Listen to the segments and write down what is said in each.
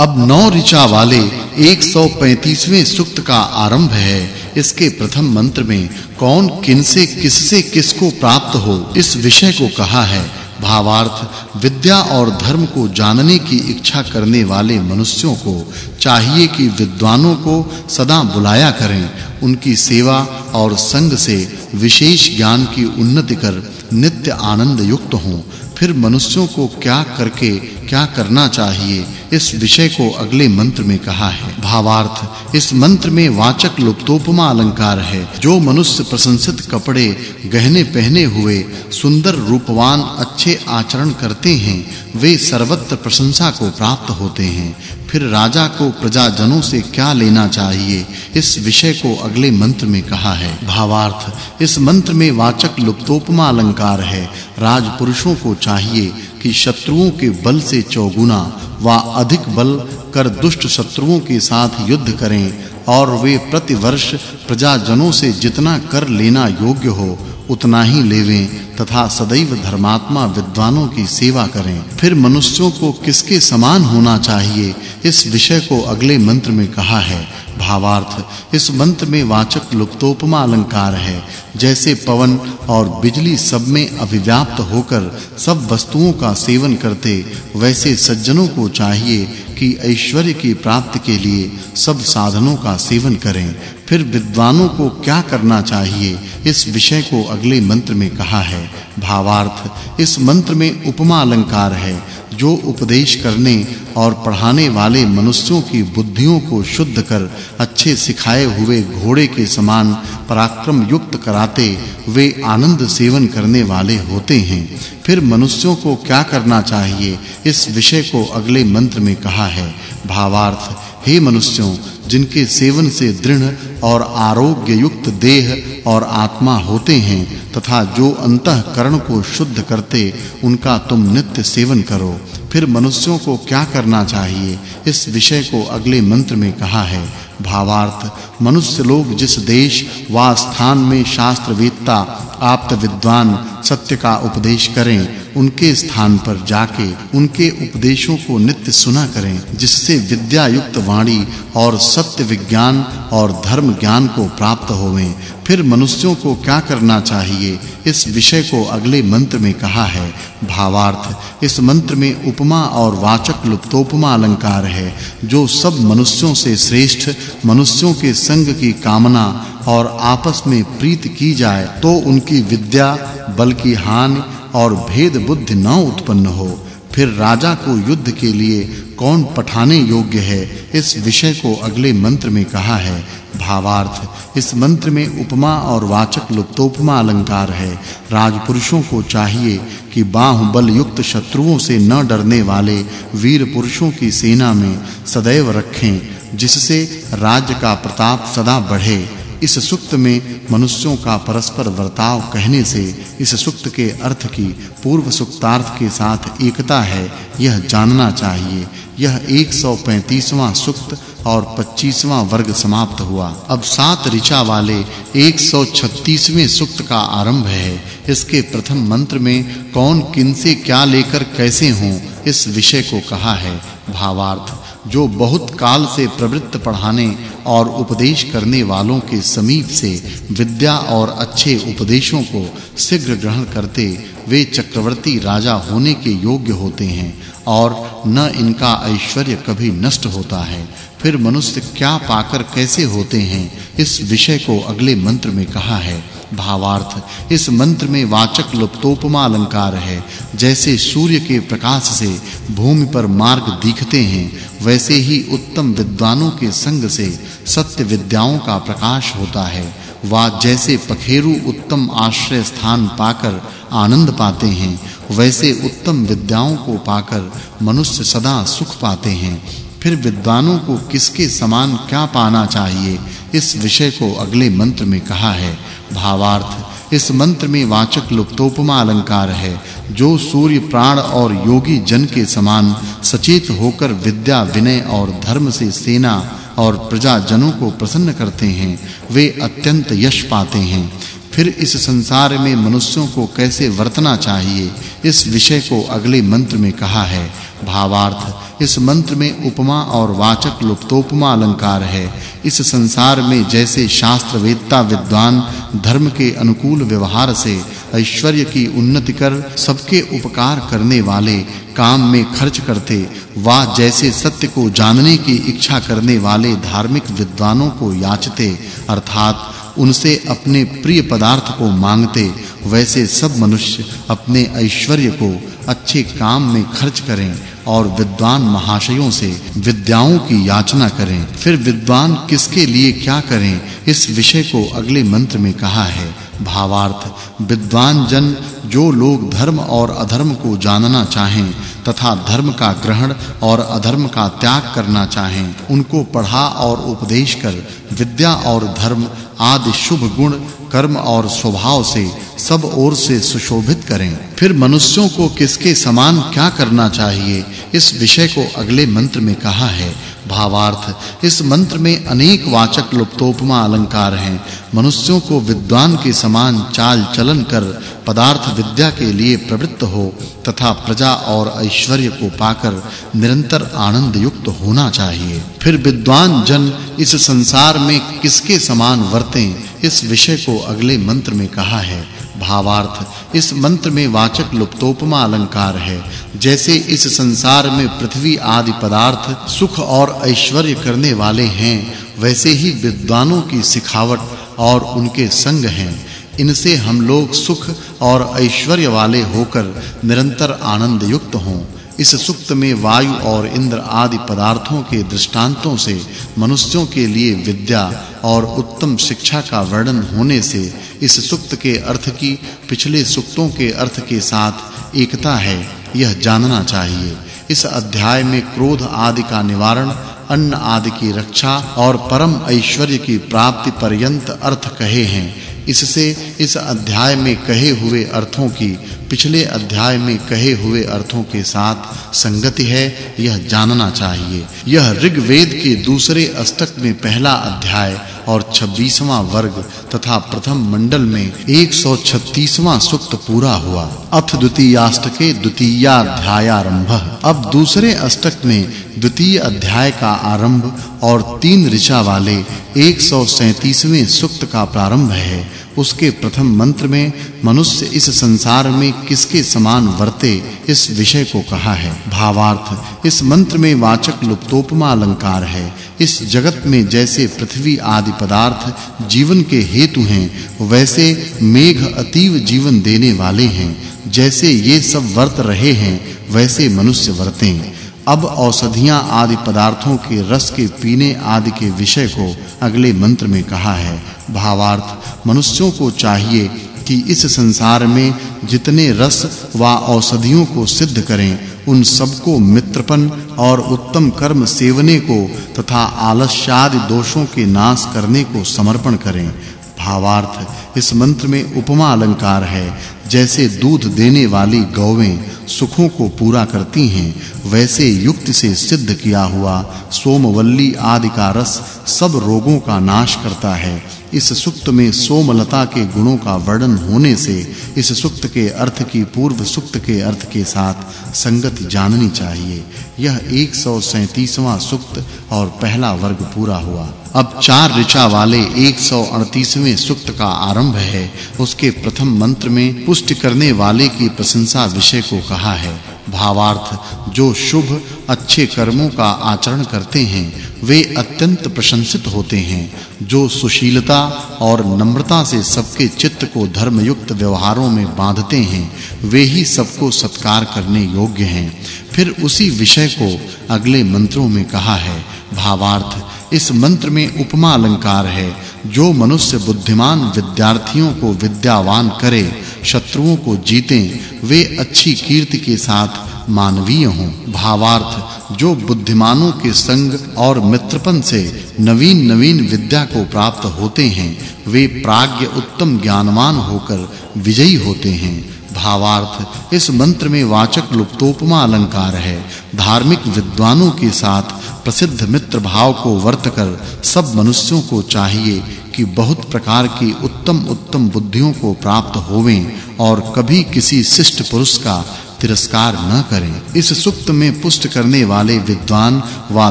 अब नौ ऋचा वाले 135वें सूक्त का आरंभ है। इसके प्रथम मंत्र में कौन किनसे, किससे, किसको प्राप्त हो, इस विषय को कहा है। भावार्थ, विद्या और धर्म को जानने की इच्छा करने वाले मनुष्यों को चाहिए कि विद्वानों को सदा बुलाया करें। उनकी सेवा और संग से विशेष ज्ञान की उन्नति कर नित्य आनंद युक्त हों। फिर मनुष्यों को क्या करके क्या करना चाहिए? इस विषय को अगले मंत्र में कहा है। भावार्थ, इस मंत्र में वाचक् लुप्तोपमा अलंकार है। जो मनुष्य प्रशंसित कपड़े गहने पहने हुए सुंदर रूपवान अच्छे आचरण करते हैं, वे सर्वत्र प्रशंसा को प्राप्त होते हैं। फिर राजा को प्रजाजनों से क्या लेना चाहिए? इस विषय को अगले मंत्र में कहा है। भावार्थ, इस मंत्र में वाचक् लुप्तोपमा अलंकार है। राजपुरुषों को चाहिए कि शत्रुओं के बल से चौगुना व अधिक बल कर दुष्ट शत्रुओं के साथ युद्ध करें और वे प्रतिवर्ष प्रजाजनों से जितना कर लेना योग्य हो, उतना ही लेवें तथा सदैव धर्मात्मा विद्वानों की सेवा करें। फिर मनुष्यों को किसके समान होना चाहिए? इस विषय को अगले मंत्र में कहा है। भावार्थ, इस मंत्र में वाचक् लुप्तोपमा अलंकार है। जैसे पवन और बिजली सब में अभिव्याप्त होकर सब वस्तुओं का सेवन करते, वैसे सज्जनों को चाहिए कि ऐश्वर्य की प्राप्ति के लिए सब साधनों का सेवन करें। फिर विद्वानों को क्या करना चाहिए? इस विषय को अगले मंत्र में कहा है। भावार्थ, इस मंत्र में उपमा अलंकार है, जो उपदेश करने और पढ़ाने वाले मनुष्यों की बुद्धियों को शुद्ध कर, अच्छे सिखाए हुए घोड़े के समान पराक्रम युक्त कराते, वे आनंद सेवन करने वाले होते हैं। फिर मनुष्यों को क्या करना चाहिए? इस विषय को अगले मंत्र में कहा है। भावार्थ, हे मनुष्यों जिनके सेवन से दृढ़ और आरोग्य युक्त देह और आत्मा होते हैं तथा जो अंतःकरण को शुद्ध करते, उनका तुम नित्य सेवन करो। फिर मनुष्यों को क्या करना चाहिए? इस विषय को अगले मंत्र में कहा है। भावार्थ, मनुष्य लोग जिस देश व स्थान में शास्त्रवेत्ता, आप्त विद्वान सत्य का उपदेश करें, उनके स्थान पर जाके उनके उपदेशों को नित्य सुना करें, जिससे विद्या युक्त वाणी और सत्य विज्ञान और धर्म ज्ञान को प्राप्त होवें। फिर मनुष्यों को क्या करना चाहिए? इस विषय को अगले मंत्र में कहा है। भावार्थ, इस मंत्र में उपमा और वाचक् लुप्तोपमा अलंकार है, जो सब मनुष्यों से श्रेष्ठ मनुष्यों के संग की कामना और आपस में प्रीत की जाए तो उनकी विद्या बल की हानि और भेद बुद्धि न उत्पन्न हो। फिर राजा को युद्ध के लिए कौन पठाने योग्य है? इस विषय को अगले मंत्र में कहा है। भावार्थ। इस मंत्र में उपमा और वाचक् लुप्तोपमा अलंकार है। राजपुरुषों को चाहिए कि बाहुबल युक्त शत्रुओं से न डरने वाले वीर पुरुषों की सेना में सदैव रखें, जिससे राज्य का प्रताप सदा बढ़े। इस सुक्त में मनुष्यों का परस्पर वर्ताव कहने से इस सुक्त के अर्थ की पूर्व सुक्तार्थ के साथ एकता है, यह जानना चाहिए। यह 135वां सुक्त और 25वां वर्ग समाप्त हुआ। अब सात ऋचा वाले 136वें सुक्त का आरंभ है। इसके प्रथम मंत्र में कौन किनसे क्या लेकर, कैसे हों, इस विषय को कहा है। भावार्थ, जो बहुत काल से प्रवृत्त पढ़ाने और उपदेश करने वालों के समीप से विद्या और अच्छे उपदेशों को शीघ्र ग्रहण करते वे चक्रवर्ती राजा होने के योग्य होते हैं और न इनका ऐश्वर्य कभी नष्ट होता है। फिर मनुष्य क्या पाकर कैसे होते हैं, इस विषय को अगले मंत्र में कहा है। भावार्थ, इस मंत्र में वाचक् लुप्तोपमा अलंकार है। जैसे सूर्य के प्रकाश से भूमि पर मार्ग दिखते हैं, वैसे ही उत्तम विद्वानों के संग से सत्य विद्याओं का प्रकाश होता है। वा जैसे पखेरु उत्तम आश्रय स्थान पाकर आनंद पाते हैं, वैसे उत्तम विद्याओं को पाकर मनुष्य सदा सुख पाते हैं। फिर विद्वानों को किसके समान क्या पाना चाहिए? इस विषय को अगले मंत्र में कहा है। भावार्थ, इस मंत्र में वाचक् लुप्तोपमा अलंकार है, जो सूर्य प्राण और योगी जन के समान सचेत होकर विद्या, विनय और धर्म से सेना और प्रजा जनों को प्रसन्न करते हैं, वे अत्यंत यश पाते हैं। फिर इस संसार में मनुष्यों को कैसे वर्तना चाहिए? इस विषय को अगले मंत्र में कहा है। भावार्थ इस मंत्र में उपमा और वाचक् लुप्तोपमा अलंकार है। इस संसार में जैसे शास्त्र वेदता विद्वान धर्म के अनुकूल व्यवहार से ऐश्वर्य की उन्नति कर सबके उपकार करने वाले काम में खर्च करते, वा जैसे सत्य को जानने की इच्छा करने वाले धार्मिक विद्वानों को याचते, अर्थात उनसे अपने प्रिय पदार्थ को मांगते, वैसे सब मनुष्य अपने ऐश्वर्य को अच्छे काम में खर्च करें और विद्वान महाशयों से विद्याओं की याचना करें। फिर विद्वान किसके लिए क्या करें? इस विषय को अगले मंत्र में कहा है। भावार्थ विद्वान जन जो लोग धर्म और अधर्म को जानना चाहें, तथा धर्म का ग्रहण और अधर्म का त्याग करना चाहें, उनको पढ़ा और उपदेश कर, विद्या और धर्म आदि शुभ गुण कर्म और स्वभाव से सब ओर से सुशोभित करें। फिर मनुष्यों को किसके समान क्या करना चाहिए? इस विषय को अगले मंत्र में कहा है। भावार्थ, इस मंत्र में अनेक वाचक् लुप्तोपमा अलंकार हैं। मनुष्यों को विद्वान के समान चाल चलन कर पदार्थ विद्या के लिए प्रवृत्त हो तथा प्रजा और ऐश्वर्य को पाकर निरंतर आनंद युक्त होना चाहिए। फिर विद्वान जन इस संसार में किसके समान वर्तें, इस विषय को अगले मंत्र में कहा है। भावार्थ, इस मंत्र में वाचक् लुप्तोपमा अलंकार है। जैसे इस संसार में पृथ्वी आदि पदार्थ सुख और ऐश्वर्य करने वाले हैं, वैसे ही विद्वानों की सिखावट और उनके संग हैं। इनसे हम लोग सुख और ऐश्वर्य वाले होकर निरंतर आनंद युक्त हों। इस सुक्त में वायु और इंद्र आदि पदार्थों के दृष्टांतों से, मनुष्यों के लिए विद्या और उत्तम शिक्षा का वर्णन होने से इस सुक्त के अर्थ की, पिछले सुक्तों के अर्थ के साथ एकता है, यह जानना चाहिए। इस अध्याय में क्रोध आदि का निवारण, अन्न आदि की रक्षा और परम ऐश्वर्य की प्राप्ति पर्यंत अर्थ कहे हैं। इससे इस अध्याय में कहे हुए अर्थों की, पिछले अध्याय में कहे हुए अर्थों के साथ संगति है, यह जानना चाहिए। यह ऋग्वेद के दूसरे अष्टक में पहला अध्याय और 26वां वर्ग तथा प्रथम मंडल में 136वां सूक्त पूरा हुआ। अथ द्वितीयाष्टके द्वितीयाध्याय आरंभ अब दूसरे अष्टक में द्वितीय अध्याय का आरंभ और तीन ऋचा वाले 137वें सूक्त का प्रारंभ है। उसके प्रथम मंत्र में मनुष्य इस संसार में किसके समान वर्ते इस विषय को कहा है। भावार्थ, इस मंत्र में वाचक् लुप्तोपमा अलंकार है। इस जगत में जैसे पृथ्वी आदि पदार्थ जीवन के हेतु हैं, वैसे मेघ अतीव जीवन देने वाले हैं। जैसे ये सब वर्त रहे हैं वैसे मनुष्य वर्तें अब औषधियाँ आदि पदार्थों के रस के पीने आदि के विषय को अगले मंत्र में कहा है। भावार्थ, मनुष्यों को चाहिए कि इस संसार में जितने रस व औषधियों को सिद्ध करें, उन सबको मित्रपन और उत्तम कर्म सेवने को तथा आलस्यादि दोषों के नाश करने को समर्पण करें। भावार्थ, इस मंत्र में उपमा अलंकार है। जैसे दूध देने वाली गौवें सुखों को पूरा करती हैं, वैसे युक्त से सिद्ध किया हुआ सोमवल्ली आदि का रस सब रोगों का नाश करता है। इस सुक्त में सोमलता के गुणों का वर्णन होने से इस सुक्त के अर्थ की पूर्व सुक्त के अर्थ के साथ संगति जाननी चाहिए। यह 137वां सुक्त और पहला वर्ग पूरा हुआ। अब चार ऋचा वाले 138वें सुक्त का आरंभ है। उसके प्रथम मंत्र में पुष्टि करने वाले की प्रशंसा विषय को कहा है। भावार्थ, जो शुभ, अच्छे कर्मों का आचरण करते हैं, वे अत्यंत प्रशंसित होते हैं। जो सुशीलता और नम्रता से सबके चित्त को धर्मयुक्त व्यवहारों में बांधते हैं, वे ही सबको सत्कार करने योग्य हैं। फिर उसी विषय को अगले मंत्रों में कहा है, भावार्थ, इस मंत्र में उपमा अलंकार है, जो मनुष्य बुद्धिमान विद्यार्थियों को विद्यावान करे शत्रुओं को जीतें, वे अच्छी कीर्ति के साथ मानवीय हों। भावार्थ, जो बुद्धिमानों के संग और मित्रपन से नवीन नवीन विद्या को प्राप्त होते हैं, वे प्राज्ञ उत्तम ज्ञानवान होकर विजयी होते हैं। भावार्थ, इस मंत्र में वाचक् लुप्तोपमा अलंकार है। धार्मिक विद्वानों के साथ प्रसिद्ध मित्र भाव को वर्त कर सब मनुष्यों को चाहिए कि बहुत प्रकार की उत्तम उत्तम बुद्धियों को प्राप्त होवें और कभी किसी शिष्ट पुरुष का तिरस्कार न करें। इस सुक्त में पुष्ट करने वाले विद्वान व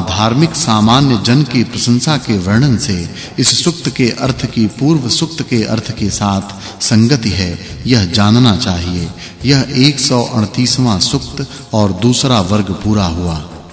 धार्मिक सामान्य जन की प्रशंसा के वर्णन से इस सुक्त के अर्थ की पूर्व सुक्त के अर्थ के साथ संगति है। यह जानना चाहिए। यह 138वां सुक्त और दूसरा वर्ग पूरा हुआ।